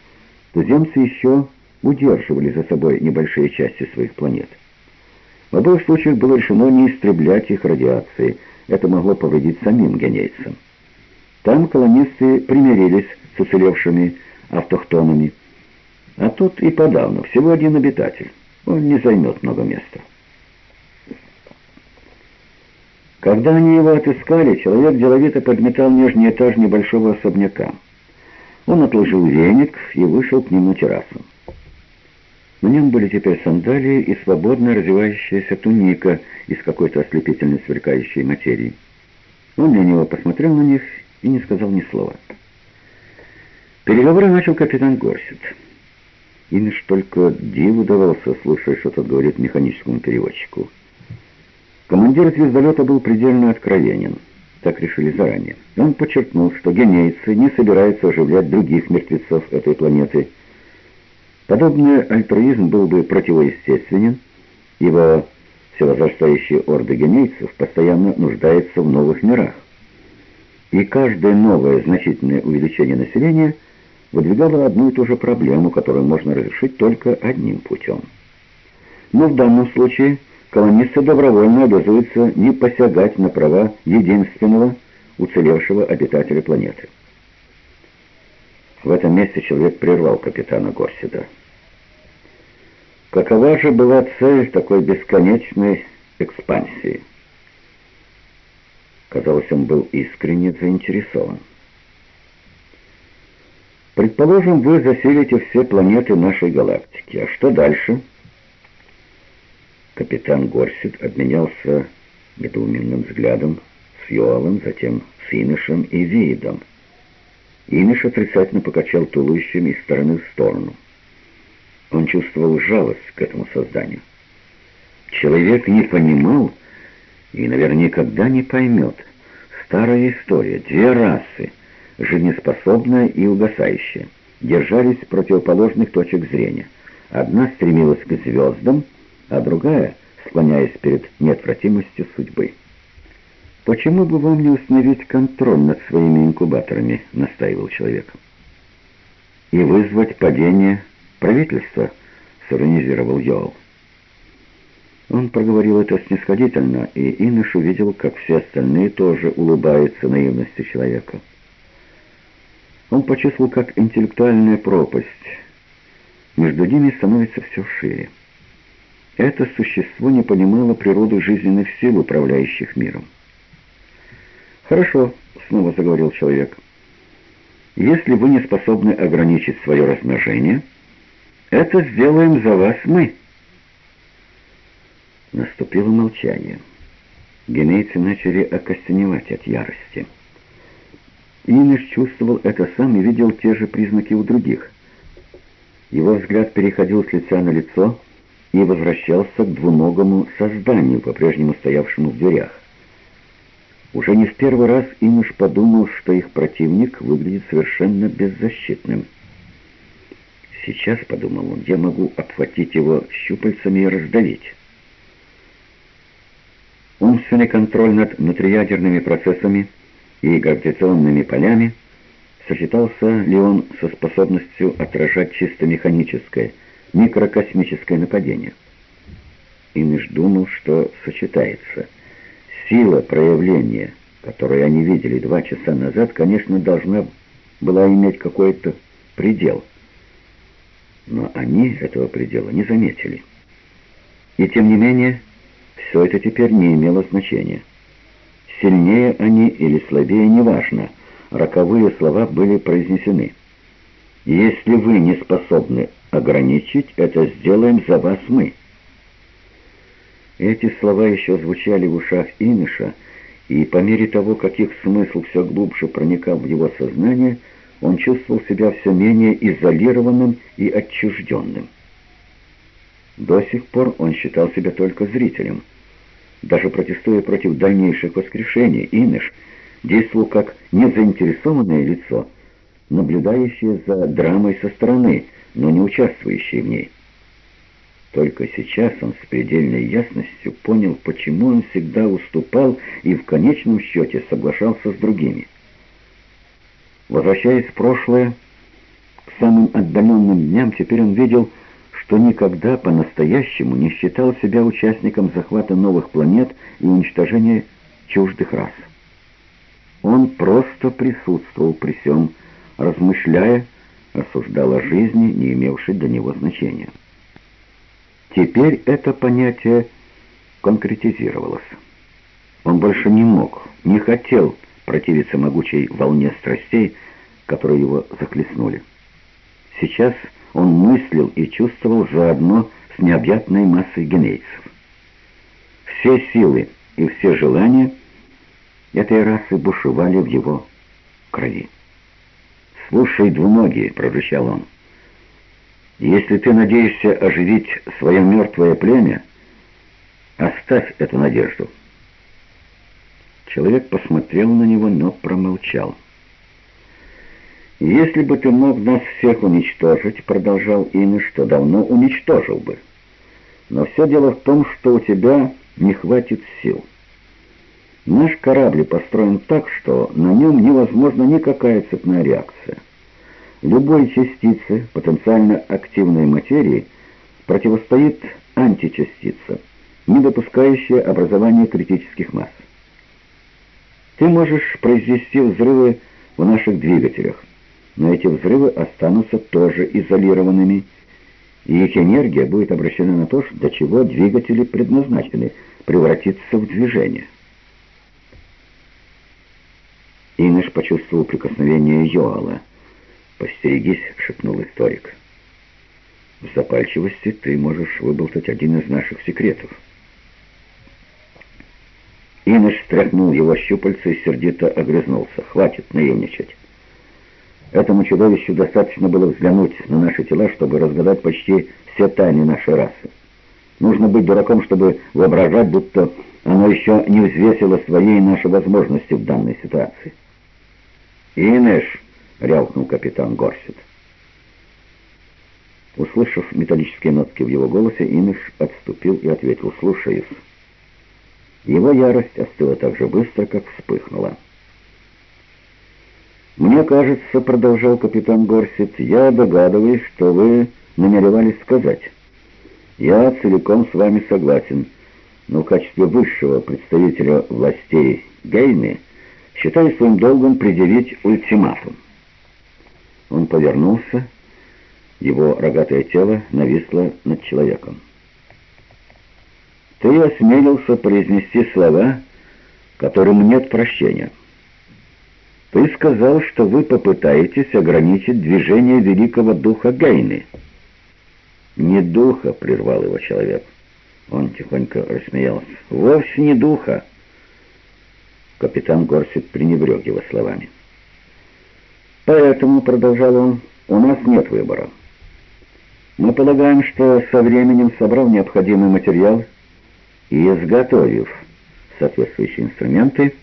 туземцы еще удерживали за собой небольшие части своих планет. В обоих случаях было решено не истреблять их радиацией, это могло повредить самим генейцам. Там колонисты примирились с уцелевшими автохтонами, а тут и подавно, всего один обитатель, он не займет много места. Когда они его отыскали, человек деловито подметал нижний этаж небольшого особняка. Он отложил веник и вышел к на террасу. На нем были теперь сандалии и свободно развивающаяся туника из какой-то ослепительно сверкающей материи. Он для него посмотрел на них и не сказал ни слова. Переговоры начал капитан Горсет. Имиш только диву давался, слушая, что тот говорит механическому переводчику. Командир звездолета был предельно откровенен. Так решили заранее. Он подчеркнул, что генейцы не собираются оживлять других мертвецов этой планеты. Подобный альтруизм был бы противоестественен, ибо всевозрастающие орды генейцев постоянно нуждаются в новых мирах. И каждое новое значительное увеличение населения выдвигало одну и ту же проблему, которую можно разрешить только одним путем. Но в данном случае колонисты добровольно обязуются не посягать на права единственного уцелевшего обитателя планеты. В этом месте человек прервал капитана Горсида. Какова же была цель такой бесконечной экспансии? Казалось, он был искренне заинтересован. Предположим, вы заселите все планеты нашей галактики. А что дальше? Капитан Горсит обменялся недоуменным взглядом с Йоалом, затем с Инышем и Виидом. Иныш отрицательно покачал туловищем из стороны в сторону. Он чувствовал жалость к этому созданию. Человек не понимал и, наверное, никогда не поймет. Старая история, две расы, жизнеспособная и угасающая, держались противоположных точек зрения. Одна стремилась к звездам, а другая, склоняясь перед неотвратимостью судьбы. «Почему бы вам не установить контроль над своими инкубаторами?» — настаивал человек. «И вызвать падение правительства?» — сиронизировал Йоал. Он проговорил это снисходительно, и Иныш увидел, как все остальные тоже улыбаются наивности человека. Он почувствовал, как интеллектуальная пропасть между ними становится все шире. Это существо не понимало природу жизненных сил, управляющих миром. «Хорошо», — снова заговорил человек. «Если вы не способны ограничить свое размножение, это сделаем за вас мы». Наступило молчание. Генейцы начали окостеневать от ярости. Иныш чувствовал это сам и видел те же признаки у других. Его взгляд переходил с лица на лицо и возвращался к двуногому созданию, по-прежнему стоявшему в дверях. Уже не в первый раз Иныш подумал, что их противник выглядит совершенно беззащитным. «Сейчас», — подумал он, — «я могу обхватить его щупальцами и раздавить». Умственный контроль над внутриядерными процессами и гравитационными полями сочетался ли он со способностью отражать чисто механическое, микрокосмическое нападение. Иныш думал, что сочетается. Сила проявления, которую они видели два часа назад, конечно, должна была иметь какой-то предел. Но они этого предела не заметили. И тем не менее, все это теперь не имело значения. Сильнее они или слабее, неважно. Роковые слова были произнесены. «Если вы не способны ограничить, это сделаем за вас мы». Эти слова еще звучали в ушах Иныша, и по мере того, как их смысл все глубже проникал в его сознание, он чувствовал себя все менее изолированным и отчужденным. До сих пор он считал себя только зрителем – даже протестуя против дальнейших воскрешений, Иныш действовал как незаинтересованное лицо, наблюдающее за драмой со стороны, но не участвующее в ней. Только сейчас он с предельной ясностью понял, почему он всегда уступал и в конечном счете соглашался с другими. Возвращаясь в прошлое, к самым отдаленным дням, теперь он видел, что никогда по-настоящему не считал себя участником захвата новых планет и уничтожения чуждых рас. Он просто присутствовал при всем, размышляя, осуждал о жизни, не имевшей для него значения. Теперь это понятие конкретизировалось. Он больше не мог, не хотел противиться могучей волне страстей, которые его захлестнули. Сейчас он мыслил и чувствовал заодно с необъятной массой генейцев. Все силы и все желания этой расы бушевали в его крови. «Слушай, двуногий», — прорычал он, — «если ты надеешься оживить свое мертвое племя, оставь эту надежду». Человек посмотрел на него, но промолчал. «Если бы ты мог нас всех уничтожить, — продолжал Иныш, — то давно уничтожил бы. Но все дело в том, что у тебя не хватит сил. Наш корабль построен так, что на нем невозможна никакая цепная реакция. Любой частице потенциально активной материи противостоит античастица, не допускающая образования критических масс. Ты можешь произвести взрывы в наших двигателях, но эти взрывы останутся тоже изолированными, и их энергия будет обращена на то, для чего двигатели предназначены — превратиться в движение. Иныш почувствовал прикосновение Йоала. «Постерегись», — шепнул историк. «В запальчивости ты можешь выболтать один из наших секретов». Иныш стряхнул его щупальца и сердито огрызнулся. «Хватит наемничать». Этому чудовищу достаточно было взглянуть на наши тела, чтобы разгадать почти все тайны нашей расы. Нужно быть дураком, чтобы воображать, будто оно еще не взвесило своей наши возможности в данной ситуации. «Инеш!» — рявкнул капитан Горсет. Услышав металлические нотки в его голосе, Инеш отступил и ответил «Слушаюсь». Его ярость остыла так же быстро, как вспыхнула. «Мне кажется, — продолжал капитан Горсет, — я догадываюсь, что вы намеревались сказать. Я целиком с вами согласен, но в качестве высшего представителя властей Гейны считаю своим долгом предъявить ультиматум». Он повернулся, его рогатое тело нависло над человеком. «Ты осмелился произнести слова, которым нет прощения». Ты сказал, что вы попытаетесь ограничить движение великого духа Гайны. Не духа, прервал его человек. Он тихонько рассмеялся. Вовсе не духа. Капитан Горсет пренебрег его словами. Поэтому, продолжал он, у нас нет выбора. Мы полагаем, что со временем, собрав необходимый материал и изготовив соответствующие инструменты,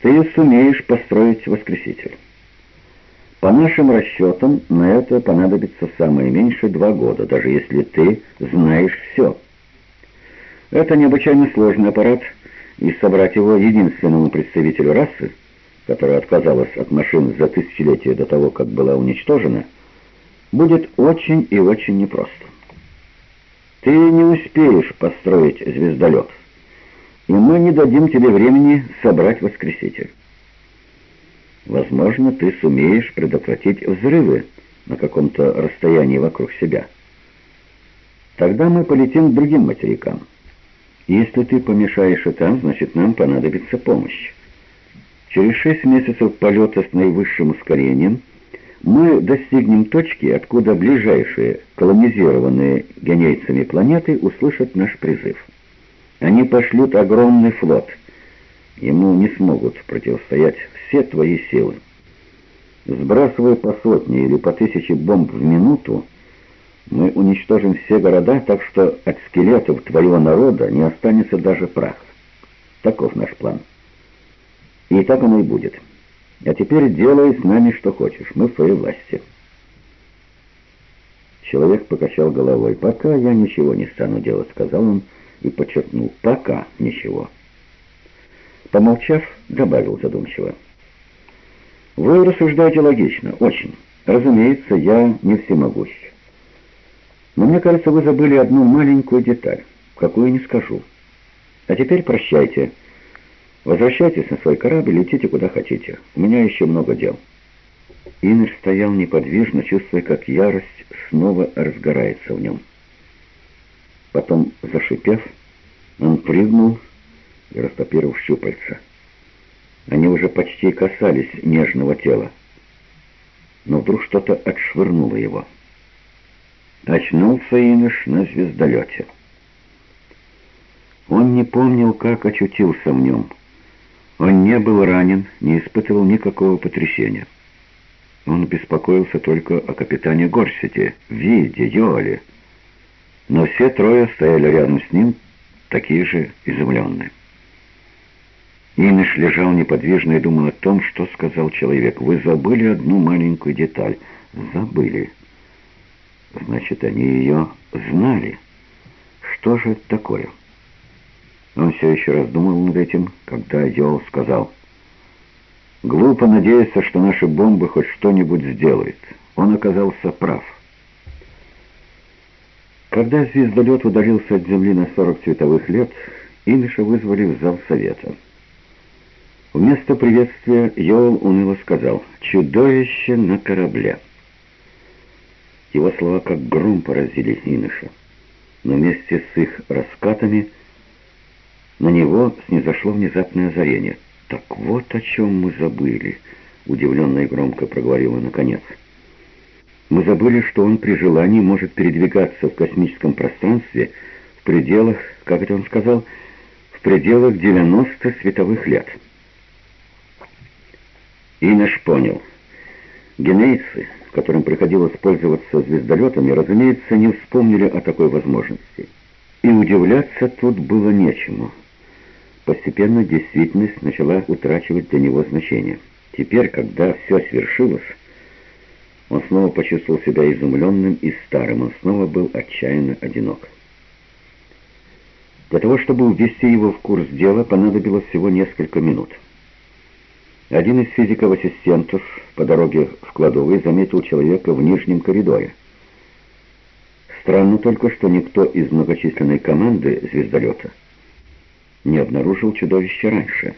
ты сумеешь построить воскреситель. По нашим расчетам, на это понадобится самое меньше два года, даже если ты знаешь все. Это необычайно сложный аппарат, и собрать его единственному представителю расы, которая отказалась от машин за тысячелетия до того, как была уничтожена, будет очень и очень непросто. Ты не успеешь построить звездолет и мы не дадим тебе времени собрать воскреситель. Возможно, ты сумеешь предотвратить взрывы на каком-то расстоянии вокруг себя. Тогда мы полетим к другим материкам. Если ты помешаешь и там, значит, нам понадобится помощь. Через шесть месяцев полета с наивысшим ускорением мы достигнем точки, откуда ближайшие колонизированные генейцами планеты услышат наш призыв. Они пошлют огромный флот. Ему не смогут противостоять все твои силы. Сбрасывая по сотне или по тысяче бомб в минуту, мы уничтожим все города, так что от скелетов твоего народа не останется даже прах. Таков наш план. И так оно и будет. А теперь делай с нами что хочешь, мы в твоей власти. Человек покачал головой. «Пока я ничего не стану делать», — сказал он, — и подчеркнул «пока ничего». Помолчав, добавил задумчиво. «Вы рассуждаете логично, очень. Разумеется, я не всемогущ. Но мне кажется, вы забыли одну маленькую деталь, какую не скажу. А теперь прощайте. Возвращайтесь на свой корабль, летите куда хотите. У меня еще много дел». Иннер стоял неподвижно, чувствуя, как ярость снова разгорается в нем. Потом, зашипев, он прыгнул и растопырив щупальца. Они уже почти касались нежного тела. Но вдруг что-то отшвырнуло его. Очнулся Иныш на звездолете. Он не помнил, как очутился в нем. Он не был ранен, не испытывал никакого потрясения. Он беспокоился только о капитане Горсете, Виде, Йоле. Но все трое стояли рядом с ним, такие же изумленные. Иныш лежал неподвижно и думал о том, что сказал человек. «Вы забыли одну маленькую деталь». «Забыли». «Значит, они ее знали. Что же это такое?» Он все еще раздумывал над этим, когда Йол сказал, «Глупо надеяться, что наши бомбы хоть что-нибудь сделают». Он оказался прав. Когда звездолет удалился от Земли на 40 световых лет, Иныша вызвали в зал совета. Вместо приветствия Йол уныло сказал «Чудовище на корабле». Его слова как гром поразили Иныша, но вместе с их раскатами на него снизошло внезапное озарение. «Так вот о чем мы забыли», — удивленно и громко проговорила наконец. «Мы забыли, что он при желании может передвигаться в космическом пространстве в пределах, как это он сказал, в пределах 90 световых лет». Инеш понял. Генейцы, которым приходилось пользоваться звездолетами, разумеется, не вспомнили о такой возможности. И удивляться тут было нечему. Постепенно действительность начала утрачивать для него значение. Теперь, когда все свершилось, он снова почувствовал себя изумленным и старым, он снова был отчаянно одинок. Для того, чтобы ввести его в курс дела, понадобилось всего несколько минут. Один из физиков-ассистентов по дороге в кладовой заметил человека в нижнем коридоре. Странно только, что никто из многочисленной команды звездолета не обнаружил чудовище раньше.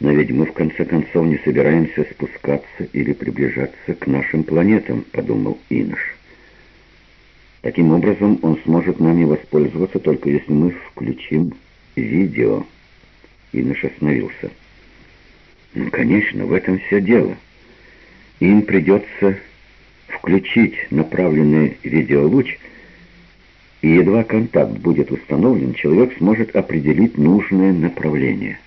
Но ведь мы в конце концов не собираемся спускаться или приближаться к нашим планетам, подумал Инош. Таким образом, он сможет нами воспользоваться только если мы включим видео. Инош остановился. Ну, конечно, в этом все дело. Им придется включить направленный видеолуч, и едва контакт будет установлен, человек сможет определить нужное направление.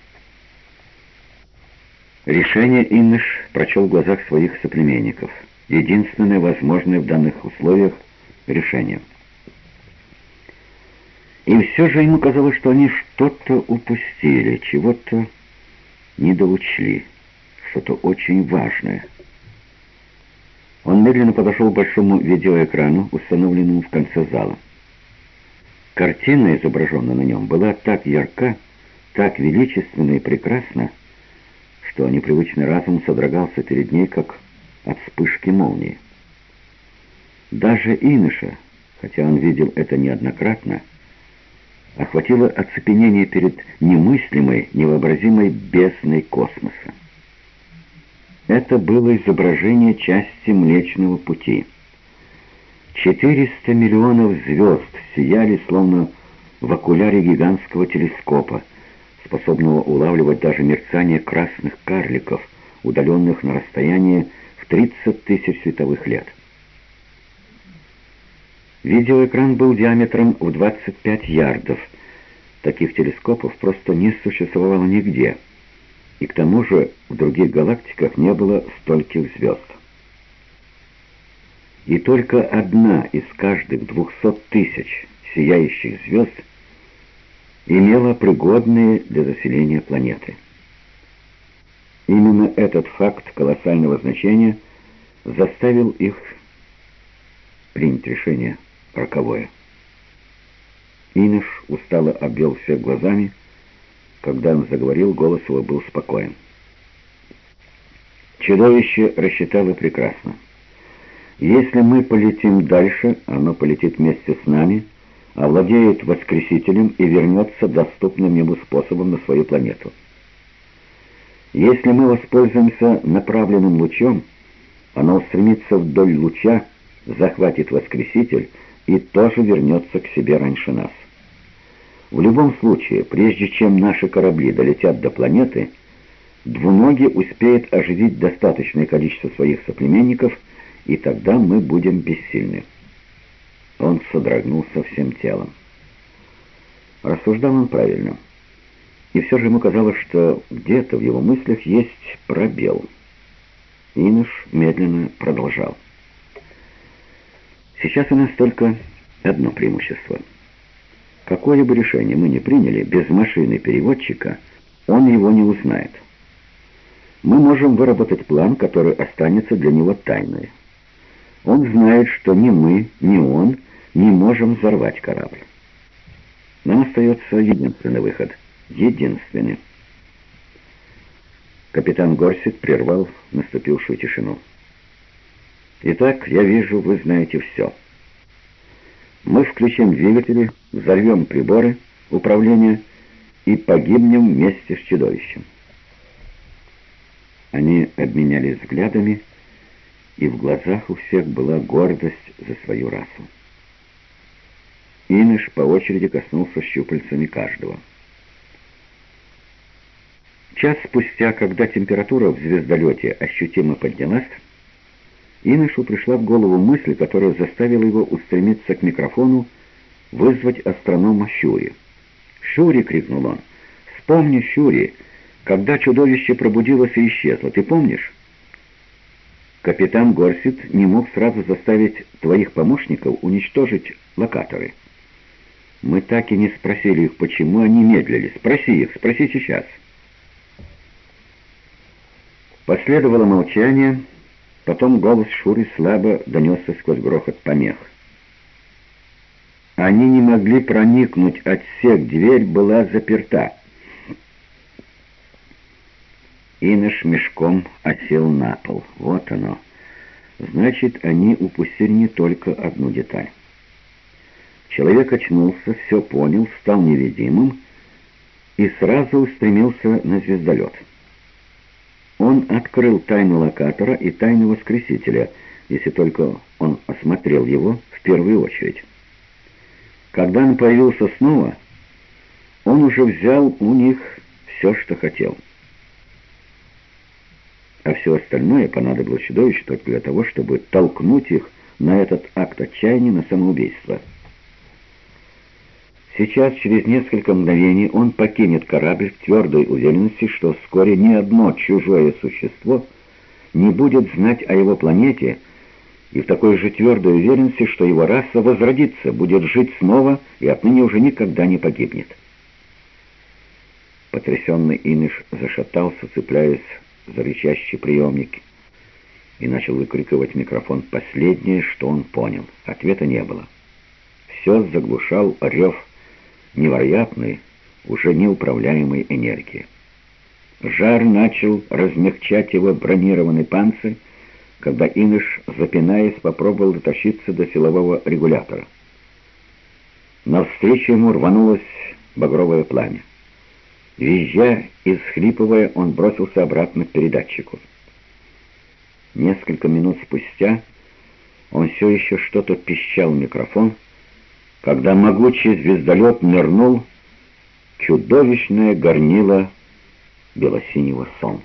Решение Инныш прочел в глазах своих соплеменников. Единственное возможное в данных условиях решение – и все же ему казалось, что они что-то упустили, чего-то недоучли, что-то очень важное. Он медленно подошел к большому видеоэкрану, установленному в конце зала. Картина, изображенная на нем, была так ярка, так величественна и прекрасна, что непривычный разум содрогался перед ней, как от вспышки молнии. Даже Иныша, хотя он видел это неоднократно, охватило оцепенение перед немыслимой, невообразимой бездной космоса. Это было изображение части Млечного Пути. 400 миллионов звезд сияли словно в окуляре гигантского телескопа, способного улавливать даже мерцание красных карликов, удаленных на расстояние в 30 тысяч световых лет. Видеоэкран был диаметром в 25 ярдов. Таких телескопов просто не существовало нигде. И к тому же в других галактиках не было стольких звезд. И только одна из каждых двухсот тысяч сияющих звезд имела пригодные для заселения планеты. Именно этот факт колоссального значения заставил их принять решение роковое. Иныш устало обвел всех глазами. Когда он заговорил, голос его был спокоен. Чудовище рассчитало прекрасно. Если мы полетим дальше, оно полетит вместе с нами, овладеет воскресителем и вернется доступным ему способом на свою планету. Если мы воспользуемся направленным лучом, оно устремится вдоль луча, захватит воскреситель и тоже вернется к себе раньше нас. В любом случае, прежде чем наши корабли долетят до планеты, двуногий успеет оживить достаточное количество своих соплеменников и тогда мы будем бессильны». Он содрогнулся всем телом. Рассуждал он правильно. И все же ему казалось, что где-то в его мыслях есть пробел. Иныш медленно продолжал. Сейчас у нас только одно преимущество. Какое бы решение мы ни приняли, без машины переводчика он его не узнает. Мы можем выработать план, который останется для него тайной. Он знает, что ни мы, ни он не можем взорвать корабль. Нам остается единственный выход. Единственный. Капитан Горсит прервал наступившую тишину. «Итак, я вижу, вы знаете все. Мы включим двигатели, взорвем приборы управления и погибнем вместе с чудовищем». Они обменялись взглядами, и в глазах у всех была гордость за свою расу. Иныш по очереди коснулся щупальцами каждого. Час спустя, когда температура в звездолете ощутимо поднялась, Инышу пришла в голову мысль, которая заставила его устремиться к микрофону, вызвать астронома Щури. «Щури!» — крикнул он. «Вспомни, Щури, когда чудовище пробудилось и исчезло, ты помнишь?» Капитан Горсит не мог сразу заставить твоих помощников уничтожить локаторы. Мы так и не спросили их, почему они медлили. Спроси их, спроси сейчас. Последовало молчание, потом голос Шуры слабо донесся сквозь грохот помех. Они не могли проникнуть, отсек, дверь была заперта. Инош мешком осел на пол. Вот оно. Значит, они упустили не только одну деталь. Человек очнулся, все понял, стал невидимым и сразу устремился на звездолет. Он открыл тайну локатора и тайну воскресителя, если только он осмотрел его в первую очередь. Когда он появился снова, он уже взял у них все, что хотел. А все остальное понадобилось чудовищу только для того, чтобы толкнуть их на этот акт отчаяния, на самоубийство. Сейчас, через несколько мгновений, он покинет корабль в твердой уверенности, что вскоре ни одно чужое существо не будет знать о его планете, и в такой же твердой уверенности, что его раса возродится, будет жить снова и отныне уже никогда не погибнет. Потрясенный Иныш зашатался, цепляясь за рычащий приемник, и начал выкрикивать микрофон последнее, что он понял. Ответа не было. Все заглушал рев невероятной, уже неуправляемой энергии. Жар начал размягчать его бронированный панцирь, когда Иныш, запинаясь, попробовал дотащиться до силового регулятора. Навстречу ему рванулось багровое пламя. Визжа и схлипывая, он бросился обратно к передатчику. Несколько минут спустя он все еще что-то пищал в микрофон, когда могучий звездолет нырнул чудовищное горнило белосинего солнца.